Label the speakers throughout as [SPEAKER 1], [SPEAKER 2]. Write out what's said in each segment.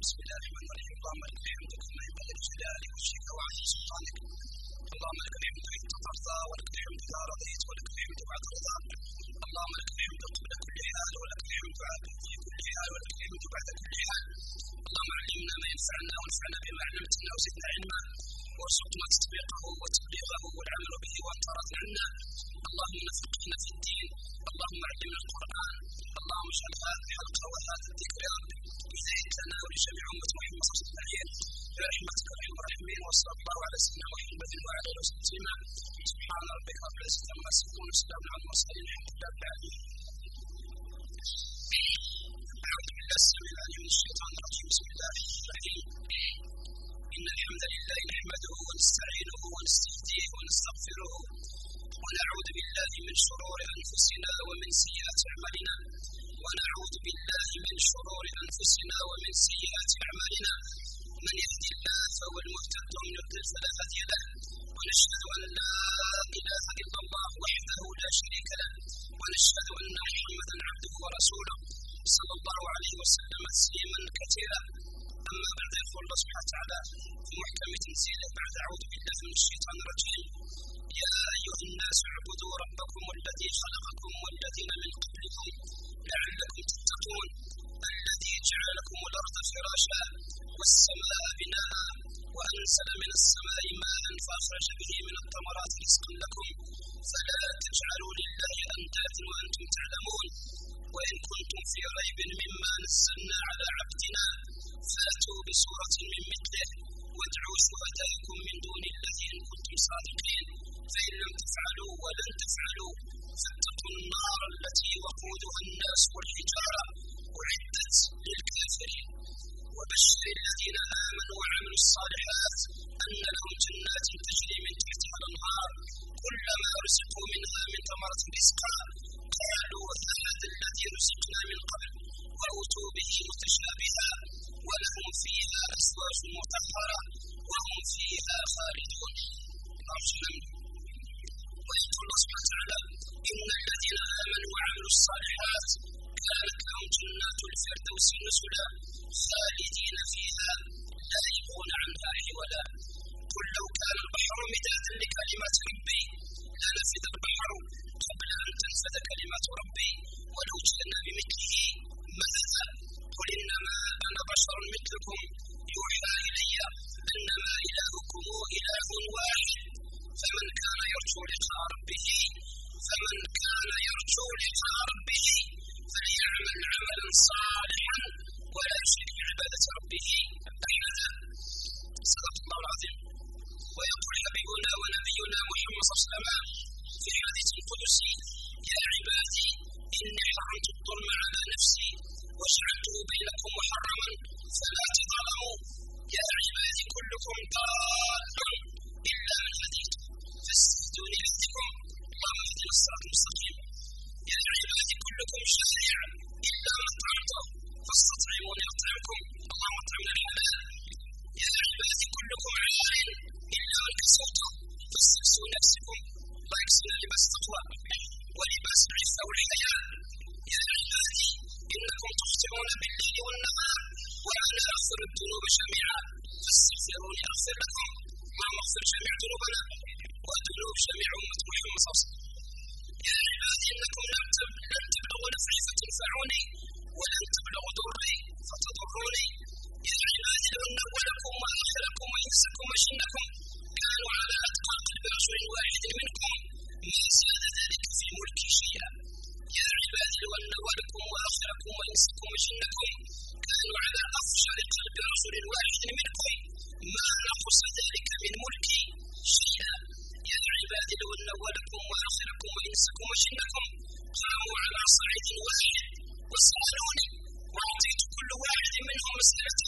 [SPEAKER 1] بسم الله الرحمن الرحيم اللهم لك الحمد كما ينبغي لجلال وجهك وعظيم سلطانك اللهم لك الحمد حين ترضى ولك الحمد اذا رضيت ولك الحمد بعد رضا اللهم لك الحمد قبل كل حال ولك الحمد في كل حال ولك الحمد بعد كل حال اللهم علمنا ما ينفعنا وانفعنا بما علمتنا وزدنا علما وارزقنا تطبيقه وتبليغه والعمل به وانت عنا اللهم نفقنا في الدين اللهم علمنا القرآن اللهم اجعل هذه الحلقة وهذا الذكر يا رب. بزيت لنا ولجميع امه محمد صلى الله عليه برحمتك ارحم الراحمين وصلى الله على سيدنا محمد وعلى آله وصحبه سبحان ربك رب العزة عما يصفون وسلام على المرسلين الحمد لله رب العالمين. السميع العليم من الشيطان الرجيم. بسم الله الرحيم. إن الحمد لله نحمده ونستعينه ونستهديه ونستغفره. ونعوذ بالله من شرور أنفسنا ومن سيئات أعمالنا. ونعوذ بالله من شرور أنفسنا ومن سيئات أعمالنا. من يهدي الله فهو المهتد ومن يضلل فلا هادي له. ونشهد أن لا إله إلا الله وحده لا شريك له. ونشهد أن محمدا عبده ورسوله. صلى الله عليه وسلم تسليما كثيرا. أما بعد يقول الله سبحانه وتعالى في محكم تنزيله بعد أعوذ بالله من الشيطان الرجيم يا أيها الناس اعبدوا ربكم الذي خلقكم والذين من قبلكم لعلكم تتقون الذي جعل لكم الأرض فراشا والسماء بناء وأنزل من السماء ماء فأخرج به من الثمرات رزقا لكم فلا تجعلوا لله أندادا وأنتم تعلمون وإن كنتم في ريب مما نزلنا على عبدنا فأتوا بسورة من مثله وادعوا شهداءكم من دون الله إن كنتم صادقين فإن لم تفعلوا ولن تفعلوا. فاتقوا النار التي وقودها الناس والحجارة أعدت للكافرين. وبشر الذين آمنوا وعملوا الصالحات أن لهم جنات تجري من تحتها الأنهار كلما رزقوا منها من ثمرة رزقا قالوا هذا الذي رزقنا من قبل. وأوتوا به متشابها ولهم فيها أزواج مطهرة وهم فيها خالدون. ويقول الله سبحانه وتعالى إن الذين آمنوا وعملوا الصالحات كانت لهم جنات الفردوس نزلا خالدين فيها لا يبغون عنها حولا. قل لو كان البحر مدادا لكلمات ربي لنفذ البحر قبل أن تنفذ كلمات ربي ولو جئنا بمثله مددا قل إنما أنا بشر مثلكم. إلا من طعمته فاستطعموني أطعمكم اللهم الحلال يا عبادي كلكم عار إلا من كسوته فاستكسوني أكسكم الله يكسونا لباس التقوى ولباس العفة والحياء يا عبادي إنكم تخطئون بالليل والنهار وأنا أغفر الذنوب جميعا فاستغفروني أغفر لكم اللهم اغفر جميع ذنوبنا وذنوب جميع أمة محمد يا عبادي إنكم لم لن تبلغوا نفعي فتنفعوني ولن تبلغوا ضري فتضروني يا عبادي لو أن أولكم وآخركم وإنسكم وجنكم كانوا على أتقى قلب رجل واحد منكم ما زاد ذلك في ملكي شيئا يا عبادي لو أن أولكم وآخركم وإنسكم وجنكم كانوا على أفجر قلب رجل واحد منكم ما نقص ذلك من ملكي شيئا يا عبادي لو أن أولكم وآخركم وإنسكم وجنكم. قاموا على صعيد واحد وسألوني وأعطيت كل واحد منهم مسألته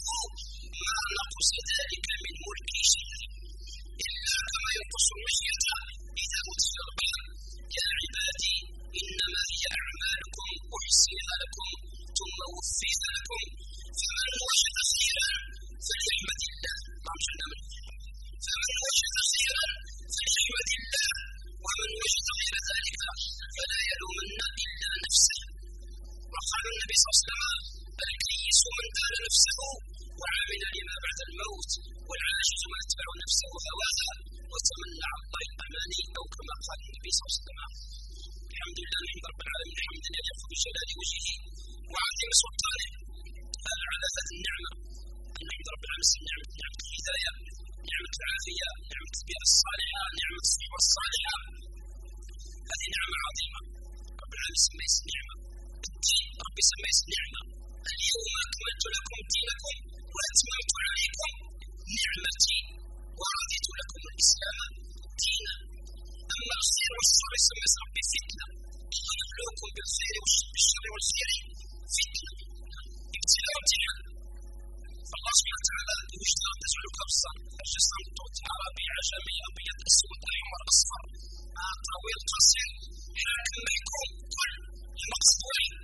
[SPEAKER 1] أصلح الكيس من دان نفسه وعمل لما بعد الموت والعاجز ما أتبع نفسه هواها وتمنى عن طريق الأماني أو كما قال النبي صلى الله عليه وسلم. الحمد لله نحمد رب العالمين حمدا يليق بجلال وجهه وعظيم سلطانه على هذه النعمة. أن رب العالمين نعمة نعمة الهداية نعمة العافية نعمة البيئة الصالحة نعمة الصحبة الصالحة هذه نعمة عظيمة. رب العالمين سميها نعمة. دين ربي سميت نعمة اليوم أكملت لكم دينكم وأتممت عليكم نعمتي ورضيت لكم الإسلام دينا. أما الخير والشر سميت ربي فتنة ويبلوكم بالخير والشر والخير فتنة. ابتلاء امتحان فالله سبحانه وتعالى يشتغل تجعلك أبصر أجسام توت عربي عجمي أبيض أسود أحمر أصفر طويل قصير حاكم محكوم كل المقصود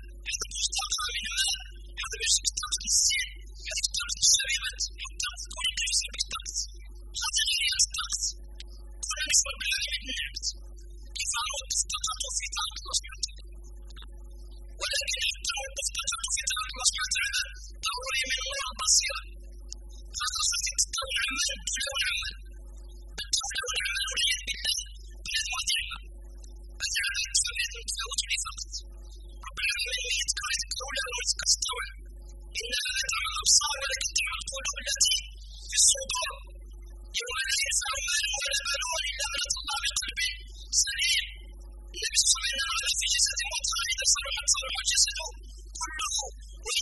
[SPEAKER 1] 何?